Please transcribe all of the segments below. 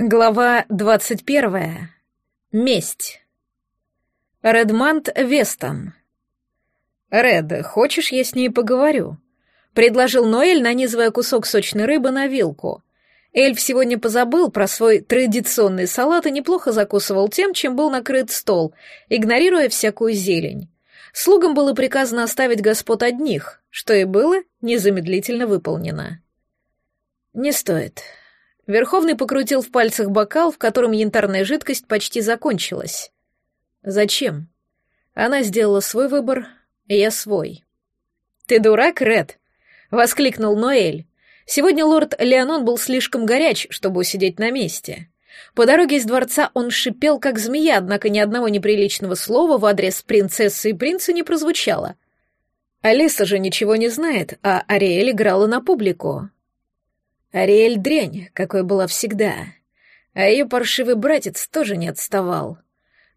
Глава двадцать первая. Месть. Редмант Вестон. «Ред, хочешь, я с ней поговорю?» — предложил Ноэль, нанизывая кусок сочной рыбы на вилку. Эльф сегодня позабыл про свой традиционный салат и неплохо закусывал тем, чем был накрыт стол, игнорируя всякую зелень. Слугам было приказано оставить господ одних, что и было незамедлительно выполнено. «Не стоит», Верховный покрутил в пальцах бокал, в котором янтарная жидкость почти закончилась. Зачем? Она сделала свой выбор, я свой. Ты дурак, Ред? воскликнул Ноэль. Сегодня лорд Леонон был слишком горяч, чтобы усидеть на месте. По дороге из дворца он шипел, как змея, однако ни одного неприличного слова в адрес принцессы и принца не прозвучало. Алиса же ничего не знает, а Ариэль играла на публику. Ариэль дрянь, какой была всегда. А ее паршивый братец тоже не отставал.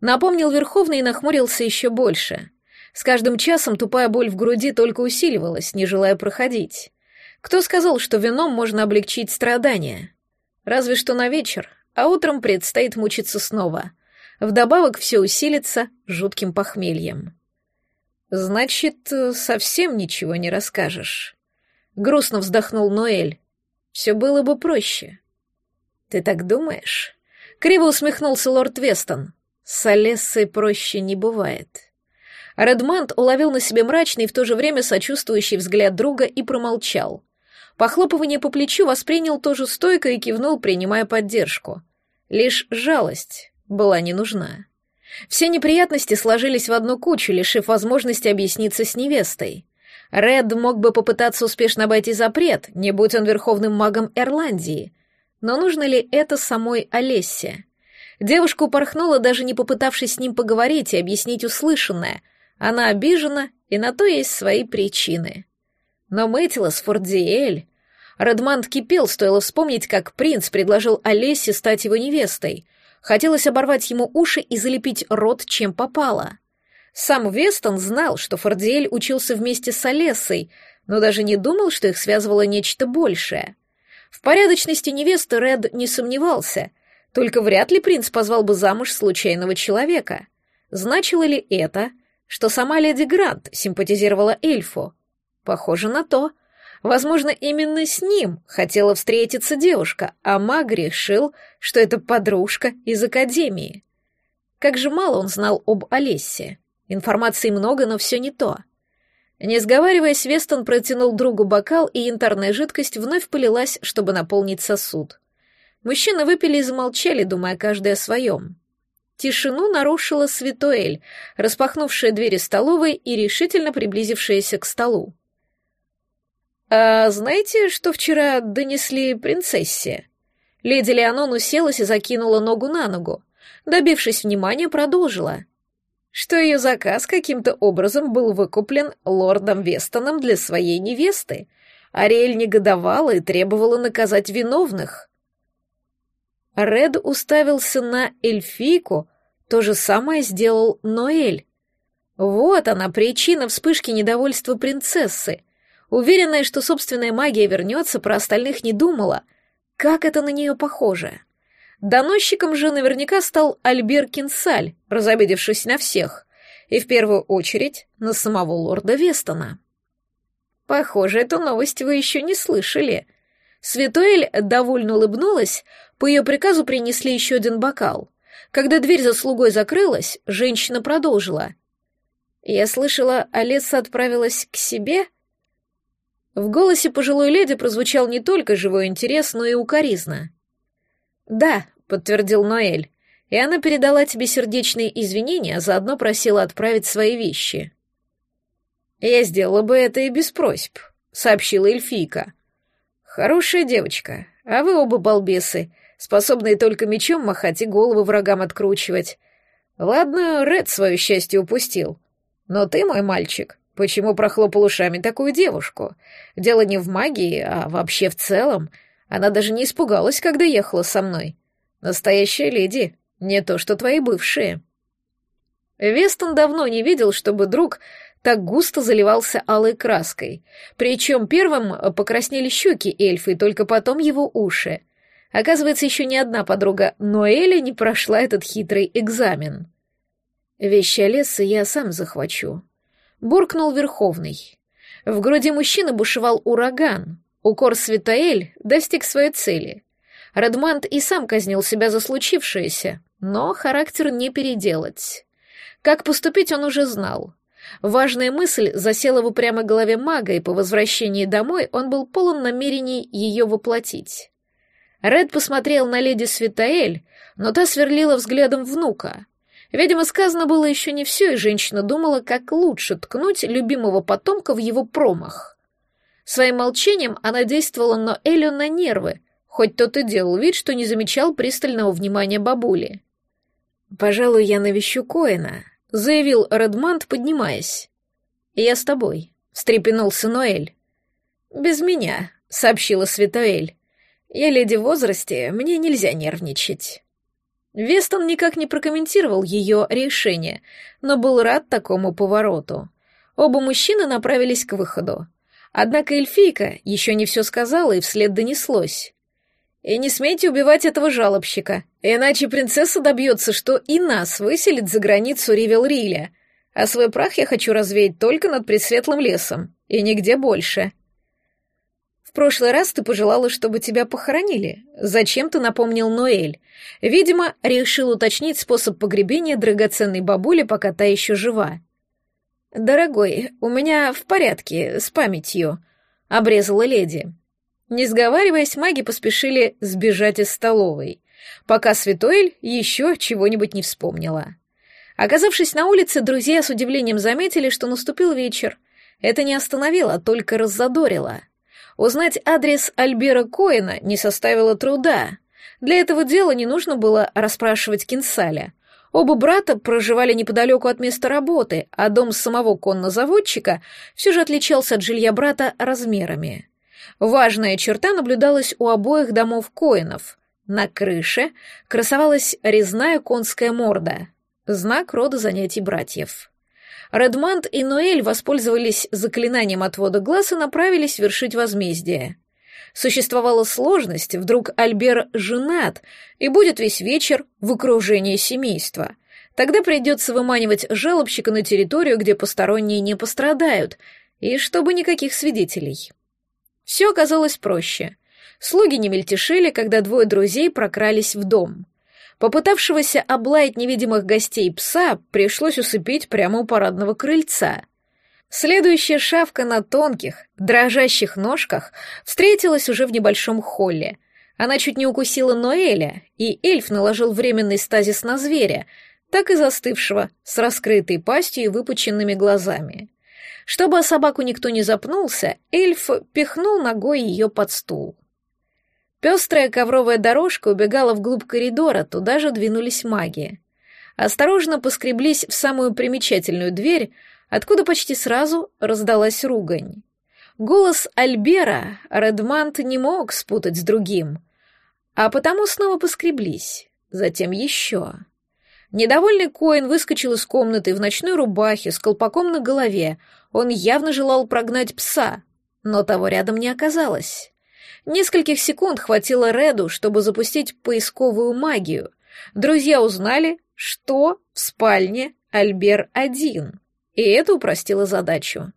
Напомнил Верховный и нахмурился еще больше. С каждым часом тупая боль в груди только усиливалась, не желая проходить. Кто сказал, что вином можно облегчить страдания? Разве что на вечер, а утром предстоит мучиться снова. Вдобавок все усилится жутким похмельем. «Значит, совсем ничего не расскажешь?» Грустно вздохнул Ноэль. Все было бы проще. Ты так думаешь? Криво усмехнулся лорд Вестон. С Олессой проще не бывает. Редмонд уловил на себе мрачный и в то же время сочувствующий взгляд друга и промолчал. Похлопывание по плечу воспринял тоже стойко и кивнул, принимая поддержку. Лишь жалость была не нужна. Все неприятности сложились в одну кучу, лишив возможности объясниться с невестой. Ред мог бы попытаться успешно обойти запрет, не будь он верховным магом Ирландии. Но нужно ли это самой Олессе? Девушка упорхнула, даже не попытавшись с ним поговорить и объяснить услышанное. Она обижена, и на то есть свои причины. Но Мэтилас Фордиэль... Редманд кипел, стоило вспомнить, как принц предложил Олесе стать его невестой. Хотелось оборвать ему уши и залепить рот, чем попало. Сам Вестон знал, что Фордиэль учился вместе с Олессой, но даже не думал, что их связывало нечто большее. В порядочности невесты Ред не сомневался, только вряд ли принц позвал бы замуж случайного человека. Значило ли это, что сама леди Грант симпатизировала эльфу? Похоже на то. Возможно, именно с ним хотела встретиться девушка, а маг решил, что это подружка из академии. Как же мало он знал об Олессе. Информации много, но все не то. Не сговариваясь, Вестон протянул другу бокал, и янтарная жидкость вновь полилась, чтобы наполнить сосуд. Мужчины выпили и замолчали, думая каждый о своем. Тишину нарушила Светуэль, распахнувшая двери столовой и решительно приблизившаяся к столу. «А знаете, что вчера донесли принцессе?» Леди Леонон уселась и закинула ногу на ногу. Добившись внимания, продолжила что ее заказ каким-то образом был выкуплен лордом Вестоном для своей невесты. Ариэль негодовала и требовала наказать виновных. Ред уставился на эльфийку, то же самое сделал Ноэль. Вот она, причина вспышки недовольства принцессы. Уверенная, что собственная магия вернется, про остальных не думала. Как это на нее похоже? Доносчиком же наверняка стал Альбер Кинсаль, разобидевшись на всех, и в первую очередь на самого лорда Вестона. Похоже, эту новость вы еще не слышали. Светуэль довольно улыбнулась, по ее приказу принесли еще один бокал. Когда дверь за слугой закрылась, женщина продолжила. «Я слышала, Алиса отправилась к себе?» В голосе пожилой леди прозвучал не только живой интерес, но и укоризна. «Да», — подтвердил Ноэль, «и она передала тебе сердечные извинения, а заодно просила отправить свои вещи». «Я сделала бы это и без просьб», — сообщила эльфийка. «Хорошая девочка, а вы оба балбесы, способные только мечом махать и голову врагам откручивать. Ладно, Ред свое счастье упустил. Но ты, мой мальчик, почему прохлопал ушами такую девушку? Дело не в магии, а вообще в целом. Она даже не испугалась, когда ехала со мной. Настоящая леди, не то что твои бывшие. Вестон давно не видел, чтобы друг так густо заливался алой краской. Причем первым покраснели щеки эльфы, и только потом его уши. Оказывается, еще ни одна подруга Ноэля не прошла этот хитрый экзамен. «Вещи Олеса я сам захвачу», — буркнул Верховный. В груди мужчины бушевал ураган. Укор Светаэль достиг своей цели. Редмант и сам казнил себя за случившееся, но характер не переделать. Как поступить он уже знал. Важная мысль засела в упрямой голове мага, и по возвращении домой он был полон намерений ее воплотить. Ред посмотрел на леди Светаэль, но та сверлила взглядом внука. Видимо, сказано было еще не все, и женщина думала, как лучше ткнуть любимого потомка в его промах. Своим молчанием она действовала на Элю на нервы, хоть тот и делал вид, что не замечал пристального внимания бабули. «Пожалуй, я навещу Коэна», — заявил Редмант, поднимаясь. «Я с тобой», — встрепенулся Ноэль. «Без меня», — сообщила Светоэль. «Я леди в возрасте, мне нельзя нервничать». Вестон никак не прокомментировал ее решение, но был рад такому повороту. Оба мужчины направились к выходу. Однако эльфийка еще не все сказала и вслед донеслось. «И не смейте убивать этого жалобщика, иначе принцесса добьется, что и нас выселит за границу Ривел-Риля, а свой прах я хочу развеять только над Пресветлым лесом, и нигде больше». «В прошлый раз ты пожелала, чтобы тебя похоронили. Зачем ты напомнил Ноэль? Видимо, решил уточнить способ погребения драгоценной бабули, пока та еще жива». «Дорогой, у меня в порядке с памятью», — обрезала леди. Не сговариваясь, маги поспешили сбежать из столовой, пока Светоэль еще чего-нибудь не вспомнила. Оказавшись на улице, друзья с удивлением заметили, что наступил вечер. Это не остановило, а только раззадорило. Узнать адрес Альбера Коэна не составило труда. Для этого дела не нужно было расспрашивать Кинсаля. Оба брата проживали неподалеку от места работы, а дом самого коннозаводчика все же отличался от жилья брата размерами. Важная черта наблюдалась у обоих домов Коинов. На крыше красовалась резная конская морда, знак рода занятий братьев. Редмонд и Ноэль воспользовались заклинанием отвода глаз и направились вершить возмездие. Существовала сложность, вдруг Альбер женат и будет весь вечер в окружении семейства. Тогда придется выманивать жалобщика на территорию, где посторонние не пострадают, и чтобы никаких свидетелей. Все оказалось проще. Слуги не мельтешили, когда двое друзей прокрались в дом. Попытавшегося облаять невидимых гостей пса пришлось усыпить прямо у парадного крыльца. Следующая шавка на тонких, дрожащих ножках встретилась уже в небольшом холле. Она чуть не укусила Ноэля, и эльф наложил временный стазис на зверя, так и застывшего, с раскрытой пастью и выпученными глазами. Чтобы о собаку никто не запнулся, эльф пихнул ногой ее под стул. Пестрая ковровая дорожка убегала вглубь коридора, туда же двинулись маги. Осторожно поскреблись в самую примечательную дверь, откуда почти сразу раздалась ругань. Голос Альбера Редмант не мог спутать с другим, а потому снова поскреблись, затем еще. Недовольный Коин выскочил из комнаты в ночной рубахе с колпаком на голове, он явно желал прогнать пса, но того рядом не оказалось. Нескольких секунд хватило Реду, чтобы запустить поисковую магию. Друзья узнали, что в спальне Альбер один, и это упростило задачу.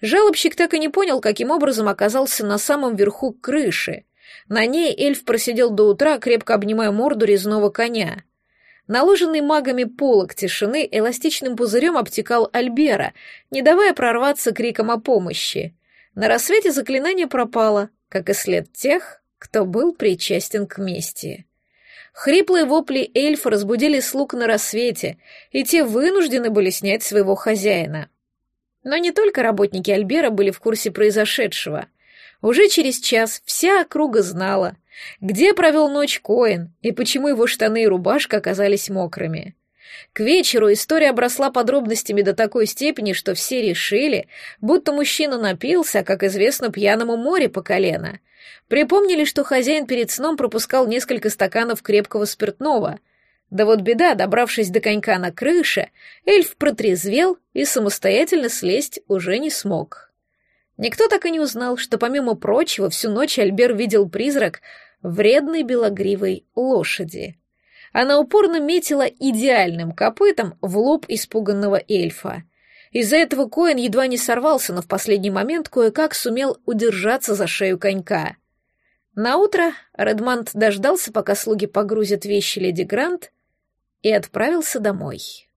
Жалобщик так и не понял, каким образом оказался на самом верху крыши. На ней эльф просидел до утра, крепко обнимая морду резного коня. Наложенный магами полог тишины эластичным пузырем обтекал Альбера, не давая прорваться криком о помощи. На рассвете заклинание пропало, как и след тех, кто был причастен к мести. Хриплые вопли эльфа разбудили слуг на рассвете, и те вынуждены были снять своего хозяина. Но не только работники Альбера были в курсе произошедшего. Уже через час вся округа знала, где провел ночь Коэн и почему его штаны и рубашка оказались мокрыми. К вечеру история обросла подробностями до такой степени, что все решили, будто мужчина напился, как известно, пьяному море по колено. Припомнили, что хозяин перед сном пропускал несколько стаканов крепкого спиртного. Да вот беда, добравшись до конька на крыше, эльф протрезвел и самостоятельно слезть уже не смог. Никто так и не узнал, что, помимо прочего, всю ночь Альбер видел призрак вредной белогривой лошади. Она упорно метила идеальным копытом в лоб испуганного эльфа. Из-за этого Коэн едва не сорвался, но в последний момент кое-как сумел удержаться за шею конька. Наутро Редмонд дождался, пока слуги погрузят вещи леди Грант, и отправился домой.